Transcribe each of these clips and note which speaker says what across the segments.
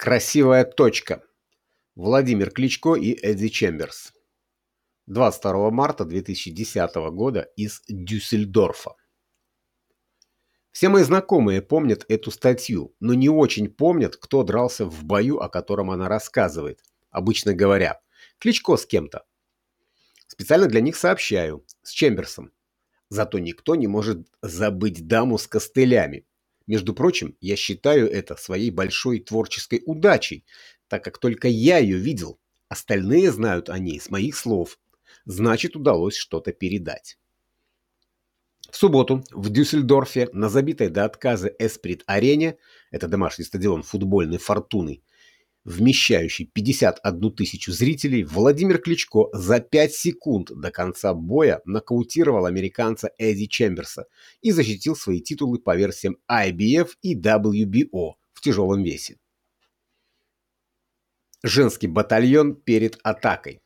Speaker 1: Красивая точка. Владимир Кличко и Эдди Чемберс. 22 марта 2010 года из Дюссельдорфа. Все мои знакомые помнят эту статью, но не очень помнят, кто дрался в бою, о котором она рассказывает. Обычно говоря, Кличко с кем-то. Специально для них сообщаю, с Чемберсом. Зато никто не может забыть даму с костылями, между прочим, я считаю это своей большой творческой удачей, так как только я ее видел. Остальные знают о ней с моих слов. Значит, удалось что-то передать. В субботу в Дюссельдорфе на забитой до отказа Эсприт-арене, это домашний стадион футбольной фортуны, вмещающий 51 тысячу зрителей, Владимир Кличко за 5 секунд до конца боя нокаутировал американца Эдди Чемберса и защитил свои титулы по версиям IBF и WBO в тяжелом весе. Женский батальон перед атакой.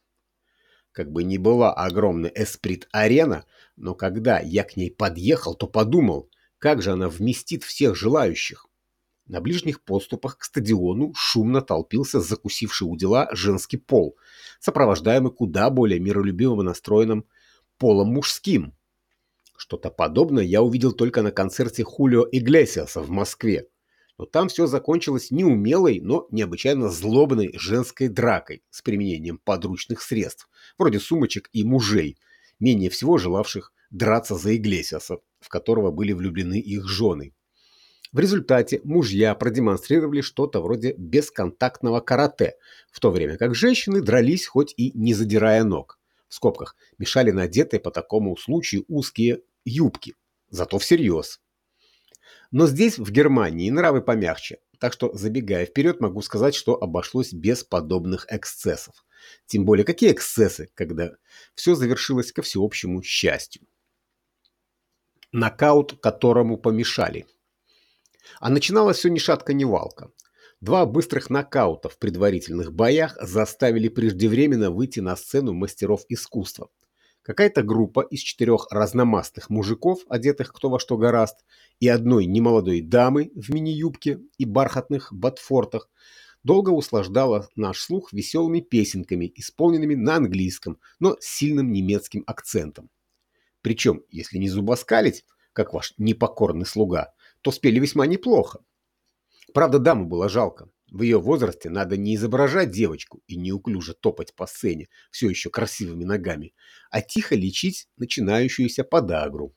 Speaker 1: Как бы ни была огромная Эсприт-арена, но когда я к ней подъехал, то подумал, как же она вместит всех желающих. На ближних подступах к стадиону шумно толпился закусивший у дела женский пол, сопровождаемый куда более миролюбивым настроенным полом мужским. Что-то подобное я увидел только на концерте Хулио Иглесиаса в Москве. Но там все закончилось неумелой, но необычайно злобной женской дракой с применением подручных средств, вроде сумочек и мужей, менее всего желавших драться за Иглесиаса, в которого были влюблены их жены. В результате мужья продемонстрировали что-то вроде бесконтактного карате, в то время как женщины дрались хоть и не задирая ног. В скобках мешали надетые по такому случаю узкие юбки, зато всерьез. Но здесь, в Германии, нравы помягче, так что, забегая вперед, могу сказать, что обошлось без подобных эксцессов. Тем более, какие эксцессы, когда все завершилось ко всеобщему счастью. Нокаут, которому помешали – а начиналось все ни шатка, ни валка. Два быстрых нокаута в предварительных боях заставили преждевременно выйти на сцену мастеров искусства. Какая-то группа из четырех разномастных мужиков, одетых кто во что гораст, и одной немолодой дамы в мини-юбке и бархатных ботфортах, долго услаждала наш слух веселыми песенками, исполненными на английском, но с сильным немецким акцентом. Причем, если не зубоскалить, как ваш непокорный слуга, то спели весьма неплохо. Правда, даму было жалко. В ее возрасте надо не изображать девочку и неуклюже топать по сцене все еще красивыми ногами, а тихо лечить начинающуюся подагру.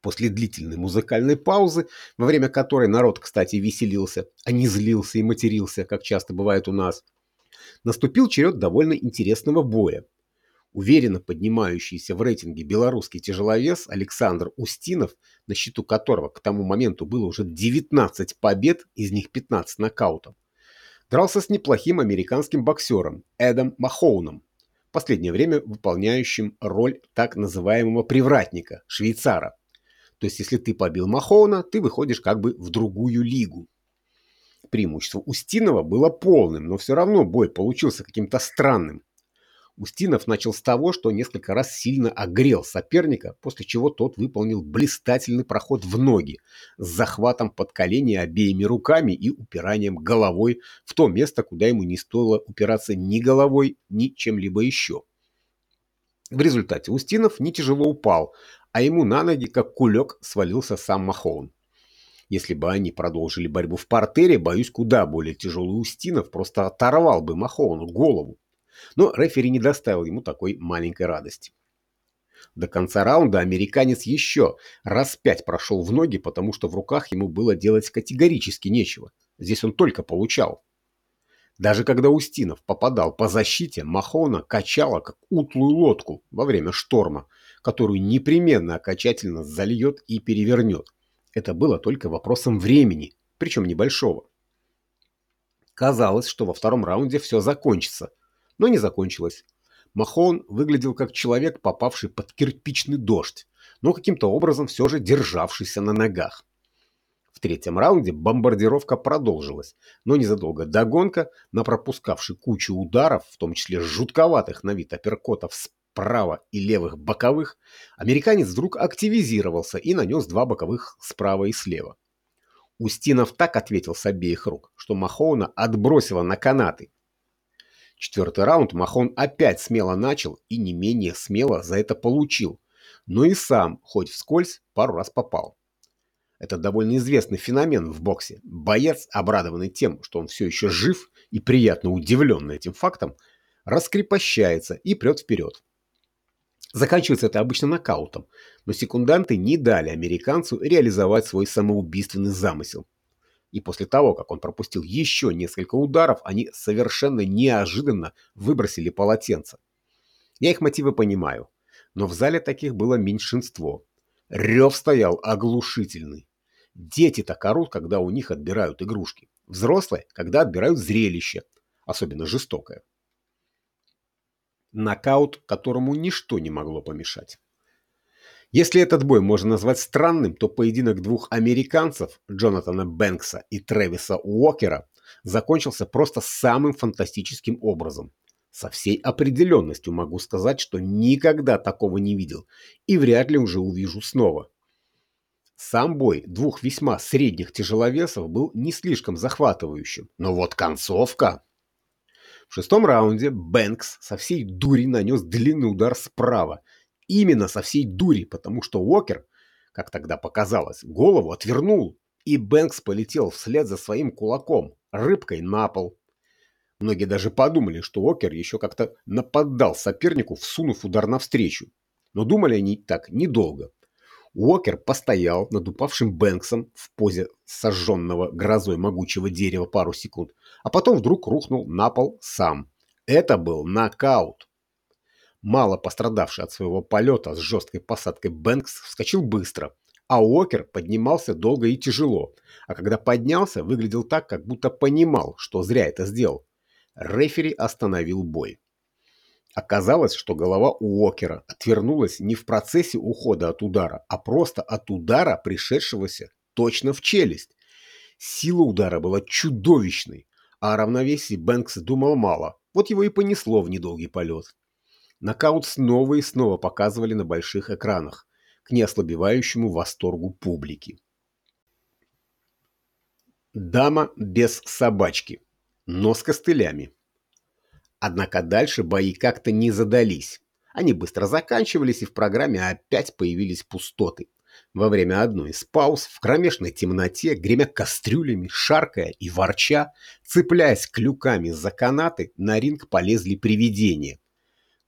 Speaker 1: После длительной музыкальной паузы, во время которой народ, кстати, веселился, а не злился и матерился, как часто бывает у нас, наступил черед довольно интересного боя, Уверенно поднимающийся в рейтинге белорусский тяжеловес Александр Устинов, на счету которого к тому моменту было уже 19 побед, из них 15 нокаутов, дрался с неплохим американским боксером Эдом Махоуном, в последнее время выполняющим роль так называемого привратника, швейцара. То есть, если ты побил Махоуна, ты выходишь как бы в другую лигу. Преимущество Устинова было полным, но все равно бой получился каким-то странным. Устинов начал с того, что несколько раз сильно огрел соперника, после чего тот выполнил блистательный проход в ноги с захватом под колени обеими руками и упиранием головой в то место, куда ему не стоило упираться ни головой, ни чем-либо еще. В результате Устинов не тяжело упал, а ему на ноги, как кулек, свалился сам Махоун. Если бы они продолжили борьбу в портере, боюсь, куда более тяжелый Устинов просто оторвал бы Махоуну голову. Но рефери не доставил ему такой маленькой радости. До конца раунда американец еще раз пять прошел в ноги, потому что в руках ему было делать категорически нечего. Здесь он только получал. Даже когда Устинов попадал по защите, Махона качала как утлую лодку во время шторма, которую непременно окончательно зальет и перевернет. Это было только вопросом времени, причем небольшого. Казалось, что во втором раунде все закончится – но не закончилось. Махон выглядел как человек, попавший под кирпичный дождь, но каким-то образом все же державшийся на ногах. В третьем раунде бомбардировка продолжилась, но незадолго до гонка, на пропускавший кучу ударов, в том числе жутковатых на вид апперкотов справа и левых боковых, американец вдруг активизировался и нанес два боковых справа и слева. Устинов так ответил с обеих рук, что Махоуна отбросило на канаты. Четвертый раунд Махон опять смело начал и не менее смело за это получил, но и сам, хоть вскользь, пару раз попал. Это довольно известный феномен в боксе. Боец, обрадованный тем, что он все еще жив и приятно удивленный этим фактом, раскрепощается и прет вперед. Заканчивается это обычно нокаутом, но секунданты не дали американцу реализовать свой самоубийственный замысел. И после того, как он пропустил еще несколько ударов, они совершенно неожиданно выбросили полотенце. Я их мотивы понимаю, но в зале таких было меньшинство. Рев стоял оглушительный. Дети так орут, когда у них отбирают игрушки. Взрослые, когда отбирают зрелище, особенно жестокое. Нокаут, которому ничто не могло помешать. Если этот бой можно назвать странным, то поединок двух американцев, Джонатана Бэнкса и Трэвиса Уокера, закончился просто самым фантастическим образом. Со всей определенностью могу сказать, что никогда такого не видел и вряд ли уже увижу снова. Сам бой двух весьма средних тяжеловесов был не слишком захватывающим, но вот концовка... В шестом раунде Бэнкс со всей дури нанес длинный удар справа. Именно со всей дури, потому что Уокер, как тогда показалось, голову отвернул, и Бэнкс полетел вслед за своим кулаком, рыбкой на пол. Многие даже подумали, что Уокер еще как-то нападал сопернику, всунув удар навстречу. Но думали они так недолго. Уокер постоял над упавшим Бэнксом в позе сожженного грозой могучего дерева пару секунд, а потом вдруг рухнул на пол сам. Это был нокаут. Мало пострадавший от своего полета с жесткой посадкой Бэнкс вскочил быстро, а Уокер поднимался долго и тяжело, а когда поднялся, выглядел так, как будто понимал, что зря это сделал. Рефери остановил бой. Оказалось, что голова Уокера отвернулась не в процессе ухода от удара, а просто от удара, пришедшегося точно в челюсть. Сила удара была чудовищной, а о равновесии Бэнкс думал мало, вот его и понесло в недолгий полет. Нокаут снова и снова показывали на больших экранах, к неослабевающему восторгу публики. Дама без собачки, но с костылями. Однако дальше бои как-то не задались. Они быстро заканчивались, и в программе опять появились пустоты. Во время одной из пауз в кромешной темноте, гремя кастрюлями, шаркая и ворча, цепляясь клюками за канаты, на ринг полезли привидения.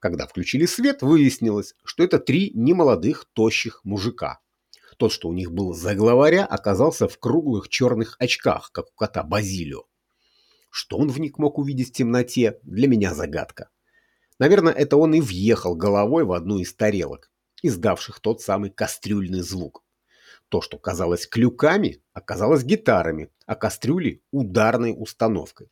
Speaker 1: Когда включили свет, выяснилось, что это три немолодых тощих мужика. Тот, что у них был за главаря, оказался в круглых черных очках, как у кота Базилио. Что он в них мог увидеть в темноте, для меня загадка. Наверное, это он и въехал головой в одну из тарелок, издавших тот самый кастрюльный звук. То, что казалось клюками, оказалось гитарами, а кастрюли – ударной установкой.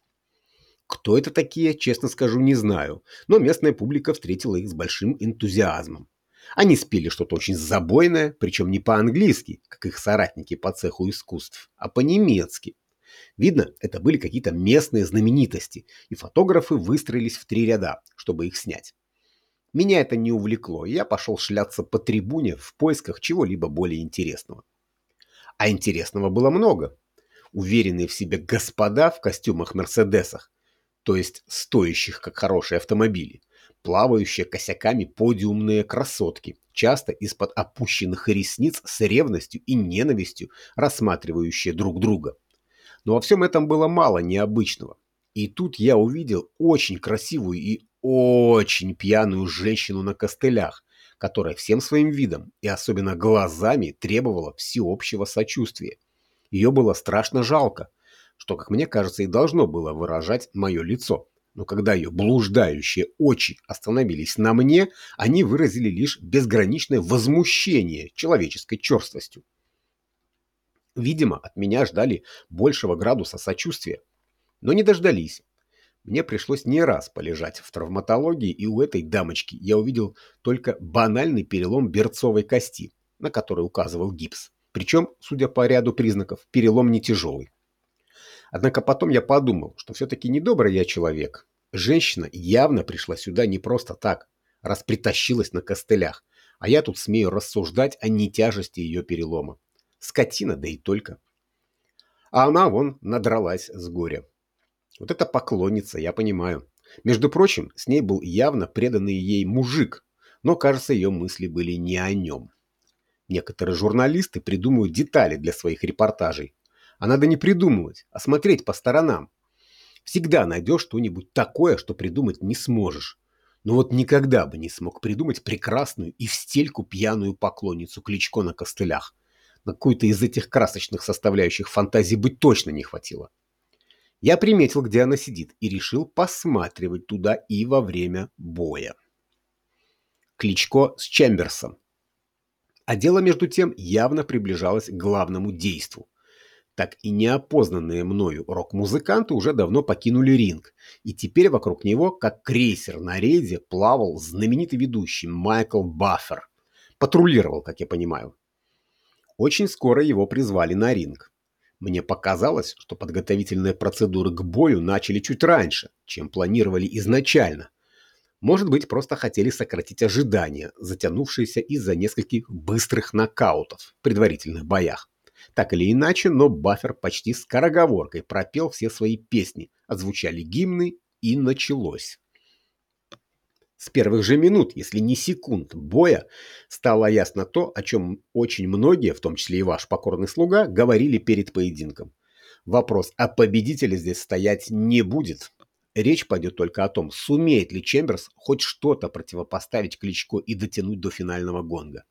Speaker 1: Кто это такие, честно скажу, не знаю, но местная публика встретила их с большим энтузиазмом. Они спели что-то очень забойное, причем не по-английски, как их соратники по цеху искусств, а по-немецки. Видно, это были какие-то местные знаменитости, и фотографы выстроились в три ряда, чтобы их снять. Меня это не увлекло, и я пошел шляться по трибуне в поисках чего-либо более интересного. А интересного было много. Уверенные в себе господа в костюмах-мерседесах, то есть стоящих как хорошие автомобили, плавающие косяками подиумные красотки, часто из-под опущенных ресниц с ревностью и ненавистью рассматривающие друг друга. Но во всем этом было мало необычного. И тут я увидел очень красивую и очень пьяную женщину на костылях, которая всем своим видом и особенно глазами требовала всеобщего сочувствия. Ее было страшно жалко, что, как мне кажется, и должно было выражать мое лицо. Но когда ее блуждающие очи остановились на мне, они выразили лишь безграничное возмущение человеческой черствостью. Видимо, от меня ждали большего градуса сочувствия. Но не дождались. Мне пришлось не раз полежать в травматологии, и у этой дамочки я увидел только банальный перелом берцовой кости, на который указывал гипс. Причем, судя по ряду признаков, перелом не тяжелый. Однако потом я подумал, что все-таки недобрый я человек. Женщина явно пришла сюда не просто так, раз притащилась на костылях, а я тут смею рассуждать о нетяжести ее перелома. Скотина, да и только. А она вон надралась с горя. Вот это поклонница, я понимаю. Между прочим, с ней был явно преданный ей мужик, но, кажется, ее мысли были не о нем. Некоторые журналисты придумывают детали для своих репортажей. А надо не придумывать, а смотреть по сторонам. Всегда найдешь что-нибудь такое, что придумать не сможешь. Но вот никогда бы не смог придумать прекрасную и в стельку пьяную поклонницу Кличко на костылях. На какую-то из этих красочных составляющих фантазии бы точно не хватило. Я приметил, где она сидит, и решил посматривать туда и во время боя. Кличко с Чемберсом. А дело, между тем, явно приближалось к главному действу. Так и неопознанные мною рок-музыканты уже давно покинули ринг, и теперь вокруг него, как крейсер на рейде, плавал знаменитый ведущий Майкл Баффер. Патрулировал, как я понимаю. Очень скоро его призвали на ринг. Мне показалось, что подготовительные процедуры к бою начали чуть раньше, чем планировали изначально. Может быть, просто хотели сократить ожидания, затянувшиеся из-за нескольких быстрых нокаутов в предварительных боях. Так или иначе, но Баффер почти скороговоркой пропел все свои песни, озвучали гимны и началось. С первых же минут, если не секунд боя, стало ясно то, о чем очень многие, в том числе и ваш покорный слуга, говорили перед поединком. Вопрос о победителе здесь стоять не будет. Речь пойдет только о том, сумеет ли Чемберс хоть что-то противопоставить Кличко и дотянуть до финального гонга.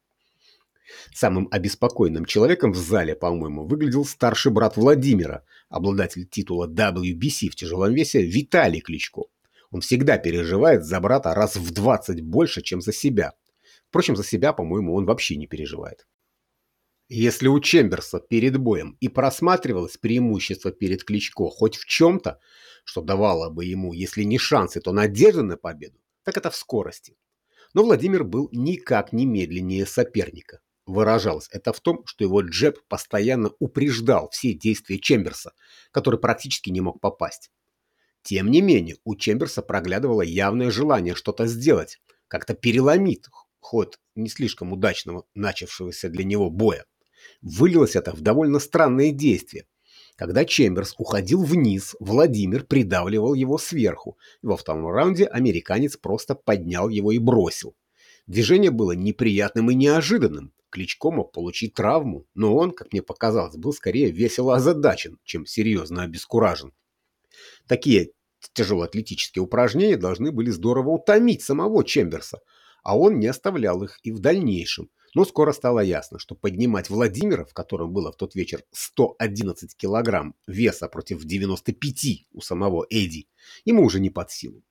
Speaker 1: Самым обеспокоенным человеком в зале, по-моему, выглядел старший брат Владимира, обладатель титула WBC в тяжелом весе Виталий Кличко. Он всегда переживает за брата раз в 20 больше, чем за себя. Впрочем, за себя, по-моему, он вообще не переживает. Если у Чемберса перед боем и просматривалось преимущество перед Кличко хоть в чем-то, что давало бы ему, если не шансы, то надежды на победу, так это в скорости. Но Владимир был никак не медленнее соперника. Выражалось это в том, что его джеб постоянно упреждал все действия Чемберса, который практически не мог попасть. Тем не менее, у Чемберса проглядывало явное желание что-то сделать, как-то переломить ход не слишком удачного начавшегося для него боя. Вылилось это в довольно странное действие. Когда Чемберс уходил вниз, Владимир придавливал его сверху, во втором раунде американец просто поднял его и бросил. Движение было неприятным и неожиданным. Кличко мог получить травму, но он, как мне показалось, был скорее весело озадачен, чем серьезно обескуражен. Такие тяжелоатлетические упражнения должны были здорово утомить самого Чемберса, а он не оставлял их и в дальнейшем. Но скоро стало ясно, что поднимать Владимира, в котором было в тот вечер 111 килограмм веса против 95 у самого Эдди, ему уже не под силу.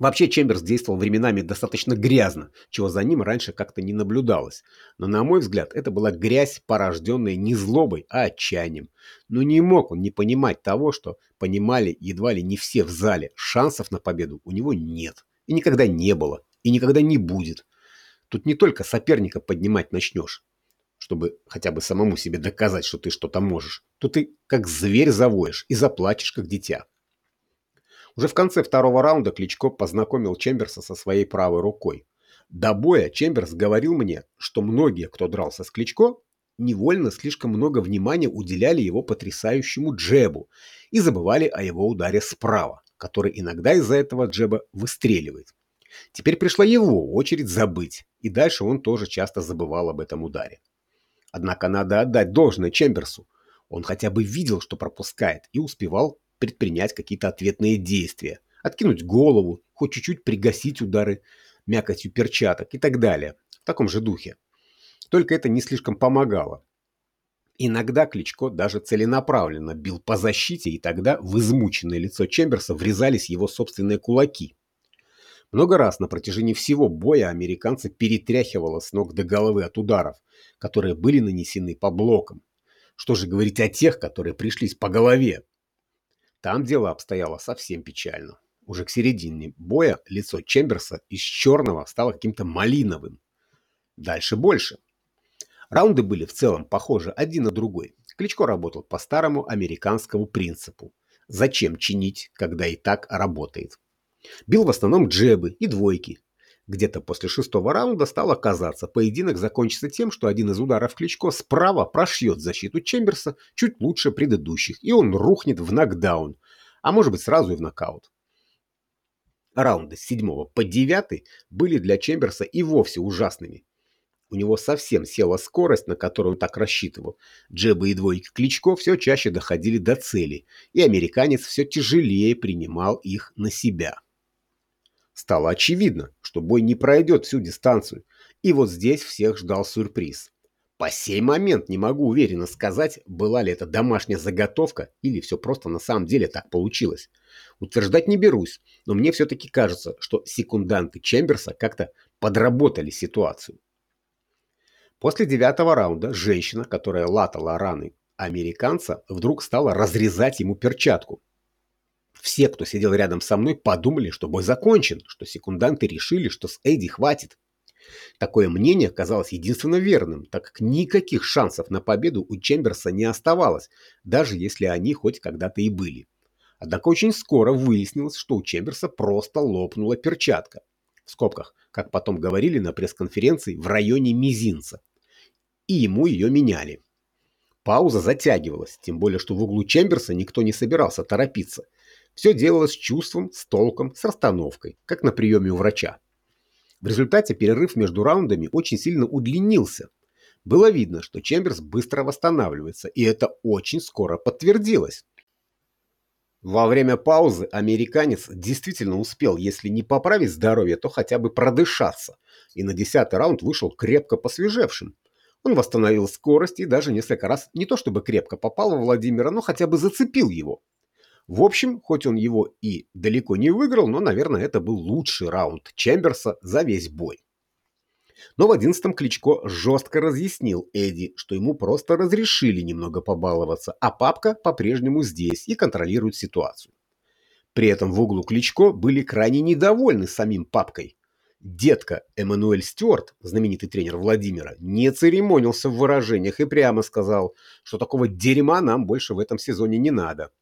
Speaker 1: Вообще Чемберс действовал временами достаточно грязно, чего за ним раньше как-то не наблюдалось. Но, на мой взгляд, это была грязь, порожденная не злобой, а отчаянием. Но не мог он не понимать того, что понимали едва ли не все в зале. Шансов на победу у него нет. И никогда не было. И никогда не будет. Тут не только соперника поднимать начнешь, чтобы хотя бы самому себе доказать, что ты что-то можешь. Тут ты как зверь завоешь и заплачешь, как дитя. Уже в конце второго раунда Кличко познакомил Чемберса со своей правой рукой. До боя Чемберс говорил мне, что многие, кто дрался с Кличко, невольно слишком много внимания уделяли его потрясающему джебу и забывали о его ударе справа, который иногда из-за этого джеба выстреливает. Теперь пришла его очередь забыть, и дальше он тоже часто забывал об этом ударе. Однако надо отдать должное Чемберсу. Он хотя бы видел, что пропускает, и успевал предпринять какие-то ответные действия, откинуть голову, хоть чуть-чуть пригасить удары мякотью перчаток и так далее, в таком же духе. Только это не слишком помогало. Иногда Кличко даже целенаправленно бил по защите, и тогда в измученное лицо Чемберса врезались его собственные кулаки. Много раз на протяжении всего боя американца перетряхивало с ног до головы от ударов, которые были нанесены по блокам. Что же говорить о тех, которые пришлись по голове? Там дело обстояло совсем печально. Уже к середине боя лицо Чемберса из черного стало каким-то малиновым. Дальше больше. Раунды были в целом похожи один на другой. Кличко работал по старому американскому принципу. Зачем чинить, когда и так работает? Бил в основном джебы и двойки. Где-то после шестого раунда стало казаться, поединок закончится тем, что один из ударов Кличко справа прошьет защиту Чемберса чуть лучше предыдущих, и он рухнет в нокдаун, а может быть сразу и в нокаут. Раунды с седьмого по девятый были для Чемберса и вовсе ужасными. У него совсем села скорость, на которую он так рассчитывал. Джебы и двойки Кличко все чаще доходили до цели, и американец все тяжелее принимал их на себя. Стало очевидно, что бой не пройдет всю дистанцию, и вот здесь всех ждал сюрприз. По сей момент не могу уверенно сказать, была ли это домашняя заготовка или все просто на самом деле так получилось. Утверждать не берусь, но мне все-таки кажется, что секунданты Чемберса как-то подработали ситуацию. После девятого раунда женщина, которая латала раны американца, вдруг стала разрезать ему перчатку. Все, кто сидел рядом со мной, подумали, что бой закончен, что секунданты решили, что с Эдди хватит. Такое мнение казалось единственно верным, так как никаких шансов на победу у Чемберса не оставалось, даже если они хоть когда-то и были. Однако очень скоро выяснилось, что у Чемберса просто лопнула перчатка. В скобках, как потом говорили на пресс-конференции, в районе мизинца и ему ее меняли. Пауза затягивалась, тем более, что в углу Чемберса никто не собирался торопиться. Все делалось с чувством, с толком, с расстановкой, как на приеме у врача. В результате перерыв между раундами очень сильно удлинился. Было видно, что Чемберс быстро восстанавливается, и это очень скоро подтвердилось. Во время паузы американец действительно успел, если не поправить здоровье, то хотя бы продышаться, и на десятый раунд вышел крепко посвежевшим. Он восстановил скорость и даже несколько раз не то чтобы крепко попал во Владимира, но хотя бы зацепил его. В общем, хоть он его и далеко не выиграл, но, наверное, это был лучший раунд Чемберса за весь бой. Но в одиннадцатом Кличко жестко разъяснил Эдди, что ему просто разрешили немного побаловаться, а папка по-прежнему здесь и контролирует ситуацию. При этом в углу Кличко были крайне недовольны самим папкой. Детка Эммануэль Стюарт, знаменитый тренер Владимира, не церемонился в выражениях и прямо сказал, что такого дерьма нам больше в этом сезоне не надо.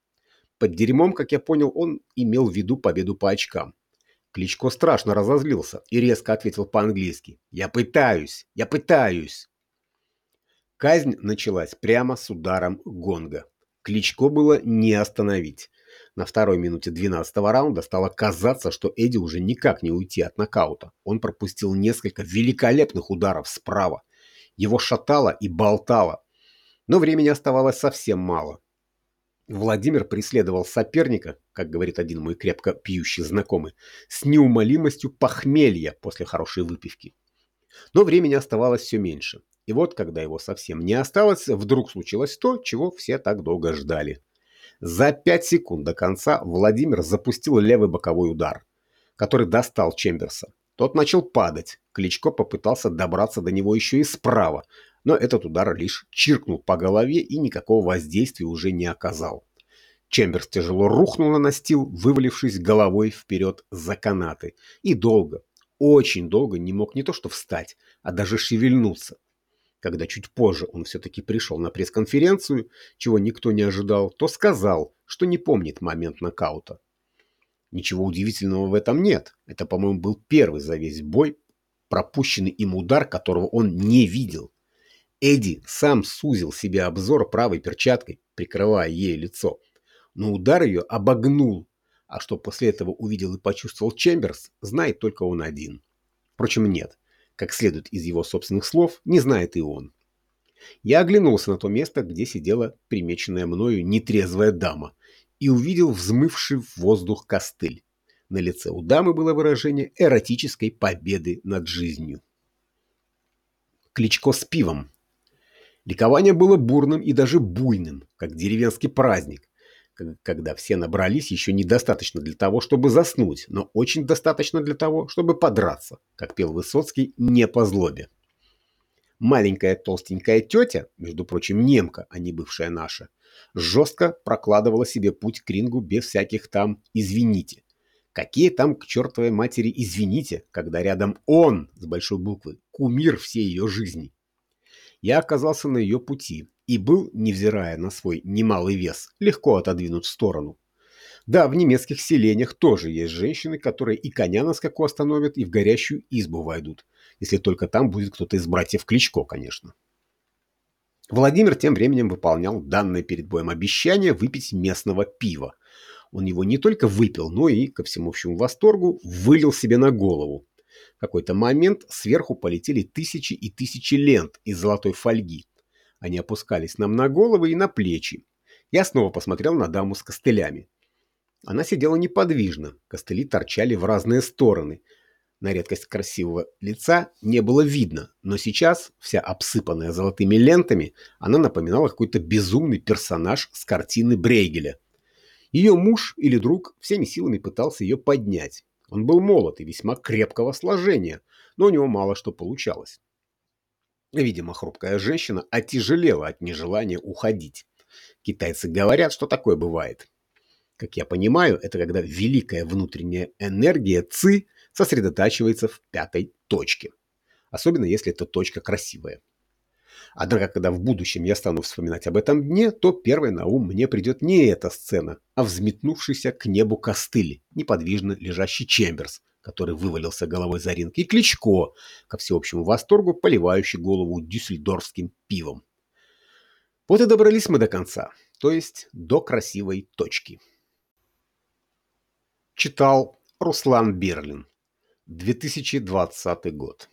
Speaker 1: Под дерьмом, как я понял, он имел в виду победу по очкам. Кличко страшно разозлился и резко ответил по-английски «Я пытаюсь! Я пытаюсь!». Казнь началась прямо с ударом гонга. Кличко было не остановить. На второй минуте 12-го раунда стало казаться, что Эдди уже никак не уйти от нокаута. Он пропустил несколько великолепных ударов справа. Его шатало и болтало. Но времени оставалось совсем мало. Владимир преследовал соперника, как говорит один мой крепко пьющий знакомый, с неумолимостью похмелья после хорошей выпивки. Но времени оставалось все меньше. И вот, когда его совсем не осталось, вдруг случилось то, чего все так долго ждали. За 5 секунд до конца Владимир запустил левый боковой удар, который достал Чемберса. Тот начал падать. Кличко попытался добраться до него еще и справа, но этот удар лишь чиркнул по голове и никакого воздействия уже не оказал. Чемберс тяжело рухнул на настил, вывалившись головой вперед за канаты. И долго, очень долго не мог не то что встать, а даже шевельнуться. Когда чуть позже он все-таки пришел на пресс-конференцию, чего никто не ожидал, то сказал, что не помнит момент нокаута. Ничего удивительного в этом нет. Это, по-моему, был первый за весь бой пропущенный им удар, которого он не видел. Эдди сам сузил себе обзор правой перчаткой, прикрывая ей лицо. Но удар ее обогнул, а что после этого увидел и почувствовал Чемберс, знает только он один. Впрочем, нет как следует из его собственных слов, не знает и он. Я оглянулся на то место, где сидела примеченная мною нетрезвая дама, и увидел взмывший в воздух костыль. На лице у дамы было выражение эротической победы над жизнью. Кличко с пивом. Ликование было бурным и даже буйным, как деревенский праздник, когда все набрались еще недостаточно для того, чтобы заснуть, но очень достаточно для того, чтобы подраться, как пел Высоцкий, не по злобе. Маленькая толстенькая тетя, между прочим немка, а не бывшая наша, жестко прокладывала себе путь к рингу без всяких там «извините». Какие там к чертовой матери «извините», когда рядом он, с большой буквы, кумир всей ее жизни. Я оказался на ее пути, и был, невзирая на свой немалый вес, легко отодвинут в сторону. Да, в немецких селениях тоже есть женщины, которые и коня на скаку остановят, и в горящую избу войдут, если только там будет кто-то из братьев Кличко, конечно. Владимир тем временем выполнял данное перед боем обещание выпить местного пива. Он его не только выпил, но и, ко всему общему восторгу, вылил себе на голову. Какой-то момент сверху полетели тысячи и тысячи лент из золотой фольги. Они опускались нам на головы и на плечи. Я снова посмотрел на даму с костылями. Она сидела неподвижно, костыли торчали в разные стороны – на редкость красивого лица не было видно, но сейчас, вся обсыпанная золотыми лентами, она напоминала какой-то безумный персонаж с картины Брейгеля. Ее муж или друг всеми силами пытался ее поднять. Он был молод и весьма крепкого сложения, но у него мало что получалось. Видимо, хрупкая женщина отяжелела от нежелания уходить. Китайцы говорят, что такое бывает. Как я понимаю, это когда великая внутренняя энергия ЦИ сосредотачивается в пятой точке. Особенно если эта точка красивая. Однако, когда в будущем я стану вспоминать об этом дне, то первой на ум мне придет не эта сцена, а взметнувшийся к небу костыль, неподвижно лежащий Чемберс, который вывалился головой за ринг, и Кличко, ко всеобщему восторгу, поливающий голову дюссельдорфским пивом. Вот и добрались мы до конца, то есть до красивой точки. Читал Руслан Берлин. 2020 год.